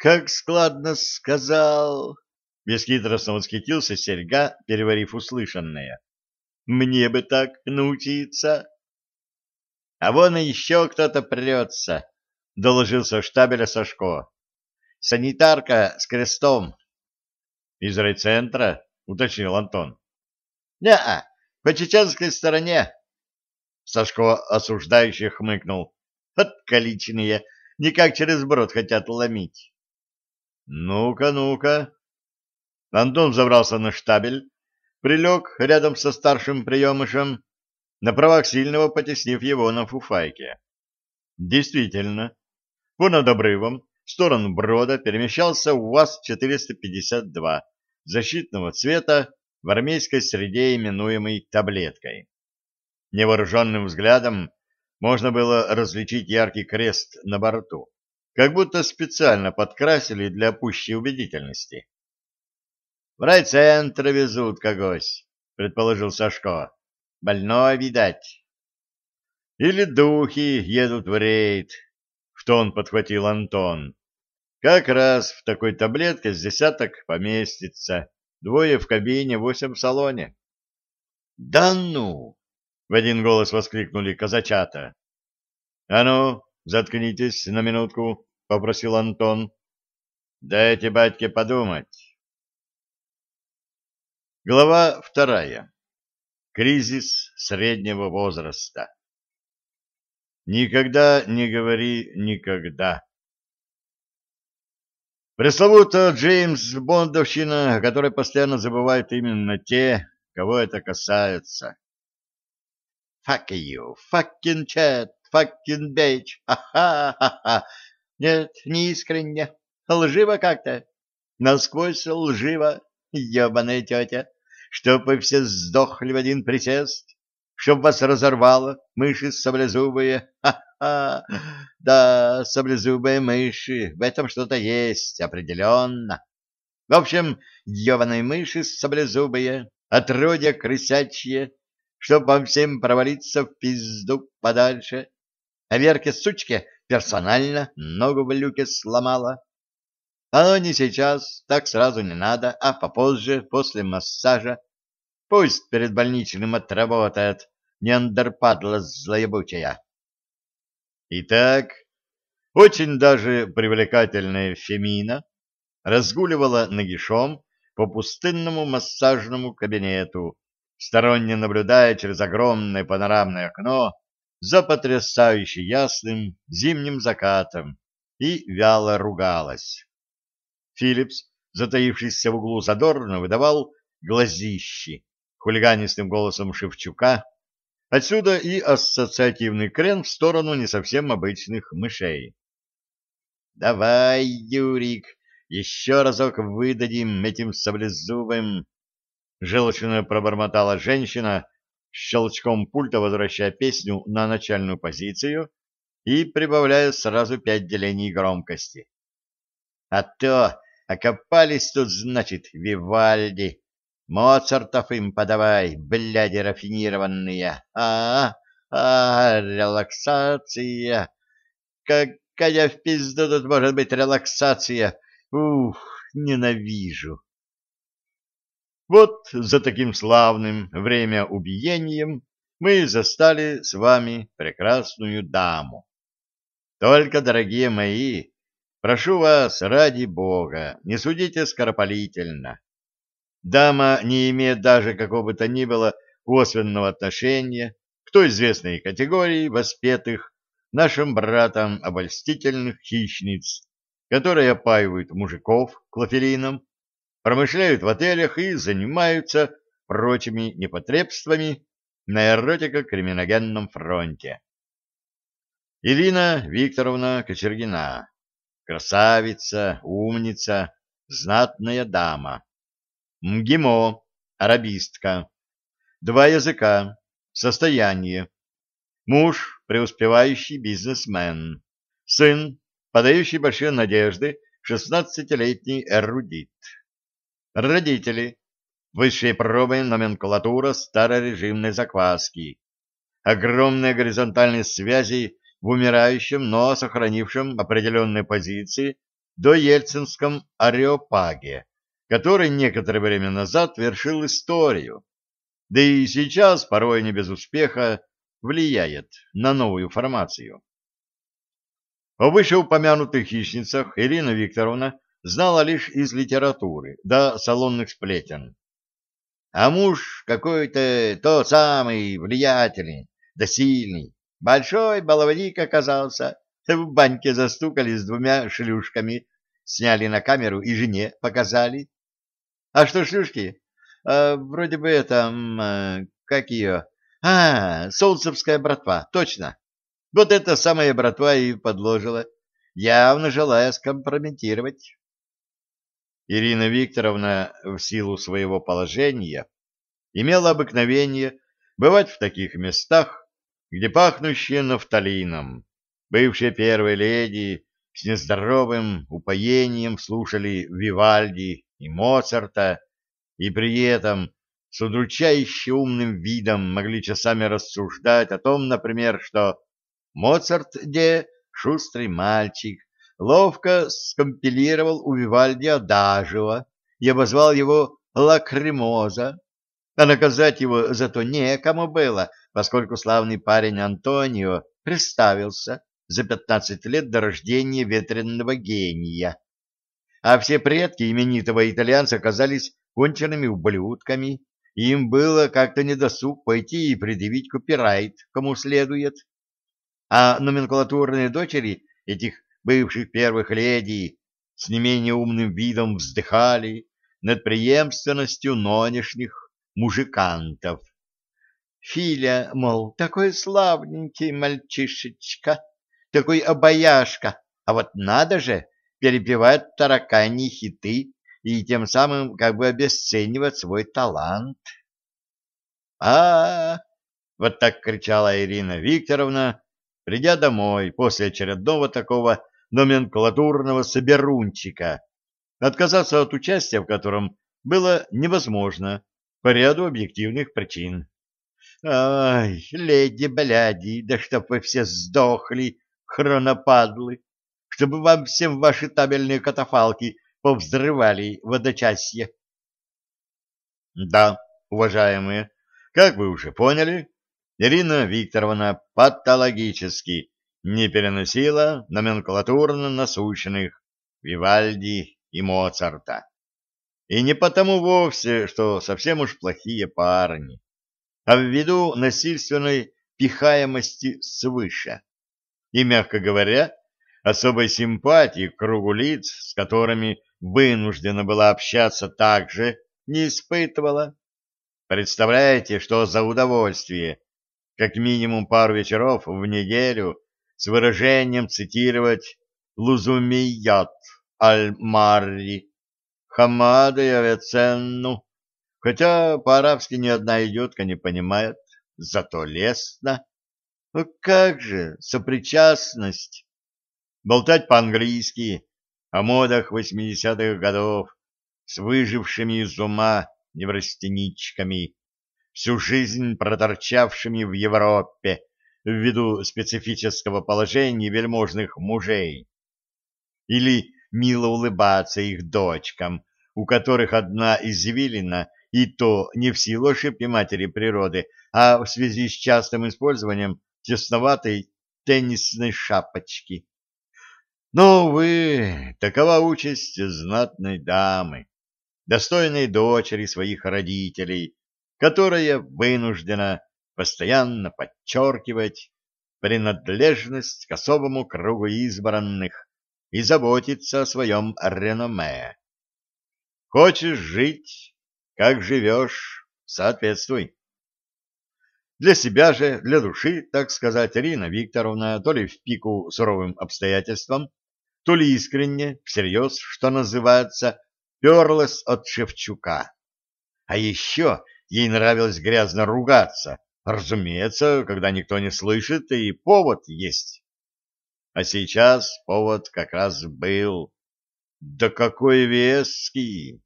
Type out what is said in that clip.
как складно сказал! — бесхитростно восхитился серьга, переварив услышанное. — Мне бы так научиться! — А вон и еще кто-то прется, — доложился штабеля Сашко. — Санитарка с крестом. — Из райцентра? — уточнил Антон. — Не-а, по чеченской стороне. Сашко осуждающе хмыкнул. Откаличные, никак через брод хотят ломить. Ну-ка, ну-ка. Антон забрался на штабель, прилег рядом со старшим приемышем, на правах сильного потеснив его на фуфайке. Действительно, понад обрывом в сторону брода перемещался УАЗ-452 защитного цвета в армейской среде, именуемой таблеткой. Невооруженным взглядом можно было различить яркий крест на борту, как будто специально подкрасили для пущей убедительности. — В райцентр везут когось, — предположил Сашко. — Больной, видать. — Или духи едут в рейд, — в тон подхватил Антон. — Как раз в такой таблетке с десяток поместится. Двое в кабине, восемь в салоне. — Да ну! в один голос воскликнули казачата. — А ну, заткнитесь на минутку, — попросил Антон. — Дайте батьке подумать. Глава вторая. Кризис среднего возраста. Никогда не говори никогда. Пресловутая Джеймс Бондовщина, о которой постоянно забывают именно те, кого это касается. Fuck you, fucking chat, fucking bitch, ха-ха-ха-ха. Нет, не искренне, лживо как-то, насквозь лживо, ебаная тетя, чтоб вы все сдохли в один присест, чтоб вас разорвало, мыши саблезубые, ха-ха, да, саблезубые мыши, в этом что-то есть, определенно. В общем, ебаные мыши саблезубые, отродья крысячье, чтоб вам всем провалиться в пизду подальше. А Верке, сучке, персонально ногу в люке сломала. Оно не сейчас, так сразу не надо, а попозже, после массажа. Пусть перед больничным отработает неандерпадла злоебучая. Итак, очень даже привлекательная Фемина разгуливала нагишом по пустынному массажному кабинету, сторонне наблюдая через огромное панорамное окно за потрясающе ясным зимним закатом, и вяло ругалась. Филлипс, затаившийся в углу задорно, выдавал глазищи хулиганистым голосом Шевчука, отсюда и ассоциативный крен в сторону не совсем обычных мышей. «Давай, Юрик, еще разок выдадим этим саблезубым Желчно пробормотала женщина, щелчком пульта возвращая песню на начальную позицию и прибавляя сразу пять делений громкости. А то окопались тут, значит, Вивальди. Моцартов им подавай, бляди рафинированные. А, -а, а, релаксация. Какая в пизду тут может быть релаксация? Ух, ненавижу. Вот за таким славным время убиением мы застали с вами прекрасную даму. Только, дорогие мои, прошу вас ради Бога, не судите скоропалительно. Дама не имеет даже какого бы то ни было косвенного отношения к той известной категории воспетых нашим братом обольстительных хищниц, которые опаивают мужиков клофелином, промышляют в отелях и занимаются прочими непотребствами на эротико-криминогенном фронте. Ирина Викторовна Кочергина. Красавица, умница, знатная дама. МГИМО, арабистка. Два языка, состояние. Муж, преуспевающий бизнесмен. Сын, подающий большие надежды, шестнадцатилетний эрудит. Родители. Высшие пробы номенклатура старорежимной закваски. Огромные горизонтальные связи в умирающем, но сохранившем определенные позиции до Ельцинском Ареопаге, который некоторое время назад вершил историю, да и сейчас, порой не без успеха, влияет на новую формацию. О вышеупомянутых хищницах Ирина Викторовна знала лишь из литературы, да салонных сплетен. А муж какой-то тот самый влиятельный, да сильный, большой баловник оказался, в баньке застукали с двумя шлюшками, сняли на камеру и жене показали. А что шлюшки? А, вроде бы это, а, как ее? А, солнцевская братва, точно. Вот эта самая братва и подложила, явно желая скомпрометировать. Ирина Викторовна в силу своего положения имела обыкновение бывать в таких местах, где пахнущие нафталином. Бывшие первые леди с нездоровым упоением слушали Вивальди и Моцарта, и при этом с удручающе умным видом могли часами рассуждать о том, например, что Моцарт, где шустрый мальчик, ловко скомпилировал у Вивальди Адажева и обозвал его Лакримоза, а наказать его зато некому было, поскольку славный парень Антонио представился за пятнадцать лет до рождения ветренного гения. А все предки именитого итальянца оказались конченными ублюдками, и им было как-то недосуг пойти и предъявить копирайт, кому следует. А номенклатурные дочери этих бывших первых леди с не менее умным видом вздыхали над преемственностью нонешних мужикантов. Филя, мол, такой славненький мальчишечка, такой обаяшка, а вот надо же, перепевать таракани хиты и тем самым как бы обесценивать свой талант. -а Вот так кричала Ирина Викторовна, придя домой после очередного такого номенклатурного соберунчика, отказаться от участия в котором было невозможно по ряду объективных причин. Ай, леди-бляди, да чтоб вы все сдохли, хронопадлы, чтобы вам всем ваши табельные катафалки повзрывали в одночасье. Да, уважаемые, как вы уже поняли, Ирина Викторовна патологически не переносила номенклатурно насущных Вивальди и Моцарта. И не потому вовсе, что совсем уж плохие парни, а ввиду насильственной пихаемости свыше. И, мягко говоря, особой симпатии к кругу лиц, с которыми вынуждена была общаться, также не испытывала. Представляете, что за удовольствие, как минимум пару вечеров в неделю, с выражением цитировать «Лузумият аль-Марри» Хамада и хотя по-арабски ни одна идиотка не понимает, зато лестно. Ну как же, сопричастность. Болтать по-английски о модах восьмидесятых годов с выжившими из ума неврастеничками, всю жизнь проторчавшими в Европе ввиду специфического положения вельможных мужей. Или мило улыбаться их дочкам, у которых одна извилина, и то не в силу ошибки матери природы, а в связи с частым использованием тесноватой теннисной шапочки. Но, увы, такова участь знатной дамы, достойной дочери своих родителей, которая вынуждена постоянно подчеркивать принадлежность к особому кругу избранных, и заботиться о своем реноме. Хочешь жить, как живешь, соответствуй. Для себя же, для души, так сказать, Ирина Викторовна то ли в пику суровым обстоятельствам, то ли искренне, всерьез, что называется, перлась от Шевчука. А еще ей нравилось грязно ругаться, разумеется, когда никто не слышит и повод есть. А сейчас повод как раз был. Да какой веский!